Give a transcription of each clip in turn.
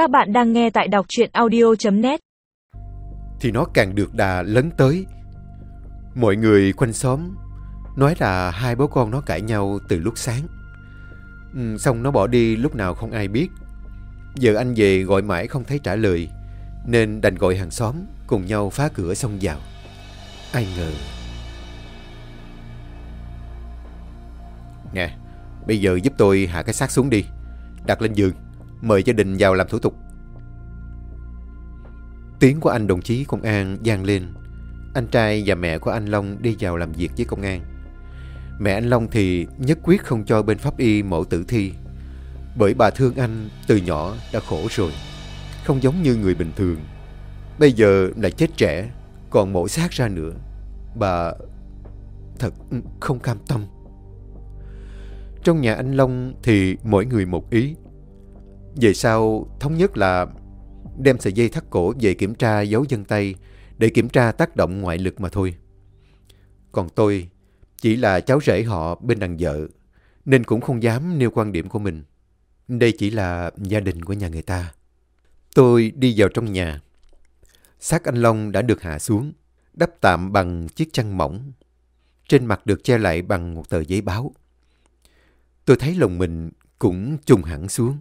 Các bạn đang nghe tại đọc truyện audio.net thì nó càng được đà lấn tới. Mọi người quanh xóm nói là hai bố con nó cãi nhau từ lúc sáng. Ừ, xong nó bỏ đi lúc nào không ai biết. Giờ anh về gọi mãi không thấy trả lời, nên đành gọi hàng xóm cùng nhau phá cửa xông vào. Ai ngờ. Nè, bây giờ giúp tôi hạ cái xác xuống đi. Đặt lên giường, mời gia đình vào làm thủ tục. Tiếng của anh đồng chí công an vang lên. Anh trai và mẹ của anh Long đi vào làm việc với công an. Mẹ anh Long thì nhất quyết không cho bên pháp y mổ tử thi. Bởi bà thương anh từ nhỏ đã khổ rồi. Không giống như người bình thường. Bây giờ lại chết trẻ, còn mổ xác ra nữa. Bà thật không cam tâm. Trong nhà anh Long thì mỗi người một ý. Về sau thống nhất là đem sợi dây thắt cổ về kiểm tra dấu dân tay để kiểm tra tác động ngoại lực mà thôi. Còn tôi chỉ là cháu rể họ bên đằng vợ nên cũng không dám nêu quan điểm của mình. Đây chỉ là gia đình của nhà người ta. Tôi đi vào trong nhà. Xác anh Long đã được hạ xuống, đắp tạm bằng chiếc chăn mỏng. Trên mặt được che lại bằng một tờ giấy báo. Tôi thấy lòng mình cũng trùng hẳn xuống.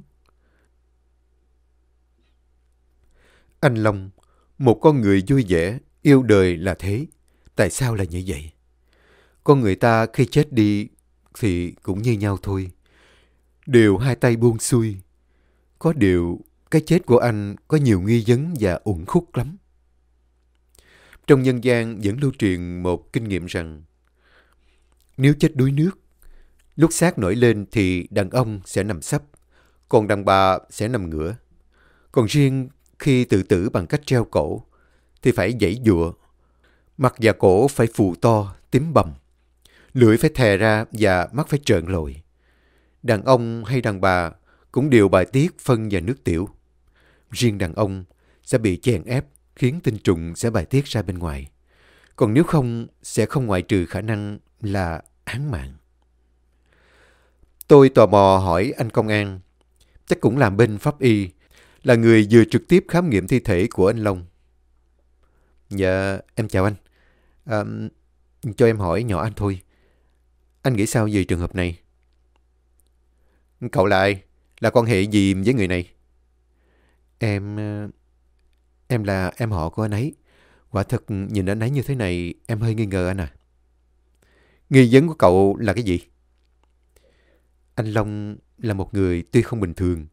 Anh Long, một con người vui vẻ, yêu đời là thế. Tại sao lại như vậy? Con người ta khi chết đi thì cũng như nhau thôi. Đều hai tay buông xuôi. Có điều, cái chết của anh có nhiều nghi vấn và uẩn khúc lắm. Trong nhân gian vẫn lưu truyền một kinh nghiệm rằng nếu chết đuối nước, lúc xác nổi lên thì đàn ông sẽ nằm sấp, còn đàn bà sẽ nằm ngửa. Còn riêng khi tự tử bằng cách treo cổ, thì phải dãy dụa. Mặt và cổ phải phù to, tím bầm. Lưỡi phải thè ra và mắt phải trợn lồi. Đàn ông hay đàn bà cũng đều bài tiết phân và nước tiểu. Riêng đàn ông sẽ bị chèn ép khiến tinh trùng sẽ bài tiết ra bên ngoài. Còn nếu không, sẽ không ngoại trừ khả năng là án mạng. Tôi tò mò hỏi anh công an, chắc cũng làm bên pháp y, là người vừa trực tiếp khám nghiệm thi thể của anh Long. Dạ, em chào anh. À, cho em hỏi nhỏ anh thôi. Anh nghĩ sao về trường hợp này? Cậu là ai? Là quan hệ gì với người này? Em... Ờ, em là em họ của anh ấy. Quả thật nhìn anh ấy như thế này em hơi nghi ngờ anh à. Nghi vấn của cậu là cái gì? Anh Long là một người tuy không bình thường,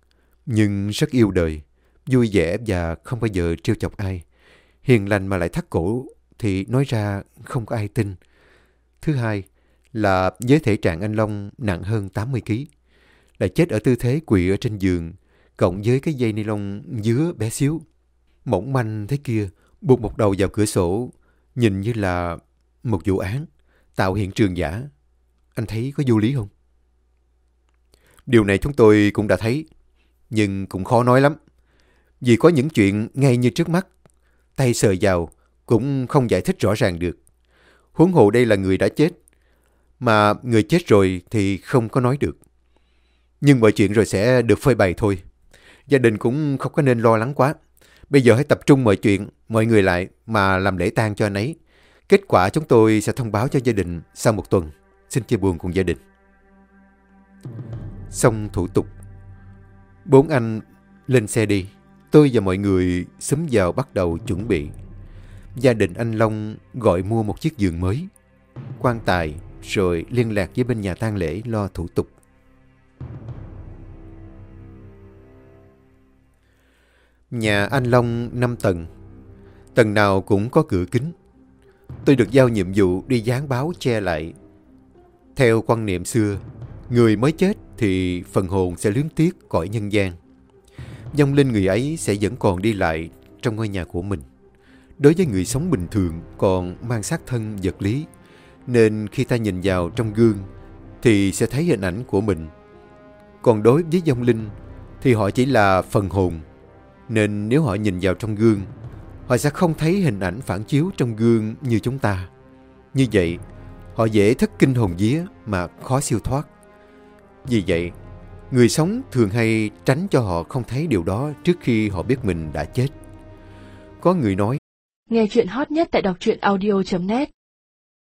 nhưng rất yêu đời, vui vẻ và không bao giờ trêu chọc ai. Hiền lành mà lại thắt cổ thì nói ra không có ai tin. Thứ hai là với thể trạng anh Long nặng hơn 80 kg, lại chết ở tư thế quỳ ở trên giường, cộng với cái dây ni lông dứa bé xíu. Mỏng manh thế kia, buộc một đầu vào cửa sổ, nhìn như là một vụ án, tạo hiện trường giả. Anh thấy có vô lý không? Điều này chúng tôi cũng đã thấy, nhưng cũng khó nói lắm. Vì có những chuyện ngay như trước mắt, tay sờ vào cũng không giải thích rõ ràng được. Huống hồ đây là người đã chết, mà người chết rồi thì không có nói được. Nhưng mọi chuyện rồi sẽ được phơi bày thôi. Gia đình cũng không có nên lo lắng quá. Bây giờ hãy tập trung mọi chuyện, mọi người lại mà làm lễ tang cho anh ấy. Kết quả chúng tôi sẽ thông báo cho gia đình sau một tuần. Xin chia buồn cùng gia đình. Xong thủ tục. Bốn anh lên xe đi. Tôi và mọi người xúm vào bắt đầu chuẩn bị. Gia đình anh Long gọi mua một chiếc giường mới, quan tài, rồi liên lạc với bên nhà tang lễ lo thủ tục. Nhà anh Long 5 tầng, tầng nào cũng có cửa kính. Tôi được giao nhiệm vụ đi dán báo che lại. Theo quan niệm xưa, người mới chết thì phần hồn sẽ luyến tiếc cõi nhân gian. Dòng linh người ấy sẽ vẫn còn đi lại trong ngôi nhà của mình. Đối với người sống bình thường còn mang xác thân vật lý, nên khi ta nhìn vào trong gương thì sẽ thấy hình ảnh của mình. Còn đối với dòng linh thì họ chỉ là phần hồn, nên nếu họ nhìn vào trong gương, họ sẽ không thấy hình ảnh phản chiếu trong gương như chúng ta. Như vậy, họ dễ thất kinh hồn vía mà khó siêu thoát. Vì vậy, Người sống thường hay tránh cho họ không thấy điều đó trước khi họ biết mình đã chết. Có người nói, Nghe chuyện hot nhất tại đọc truyện audio.net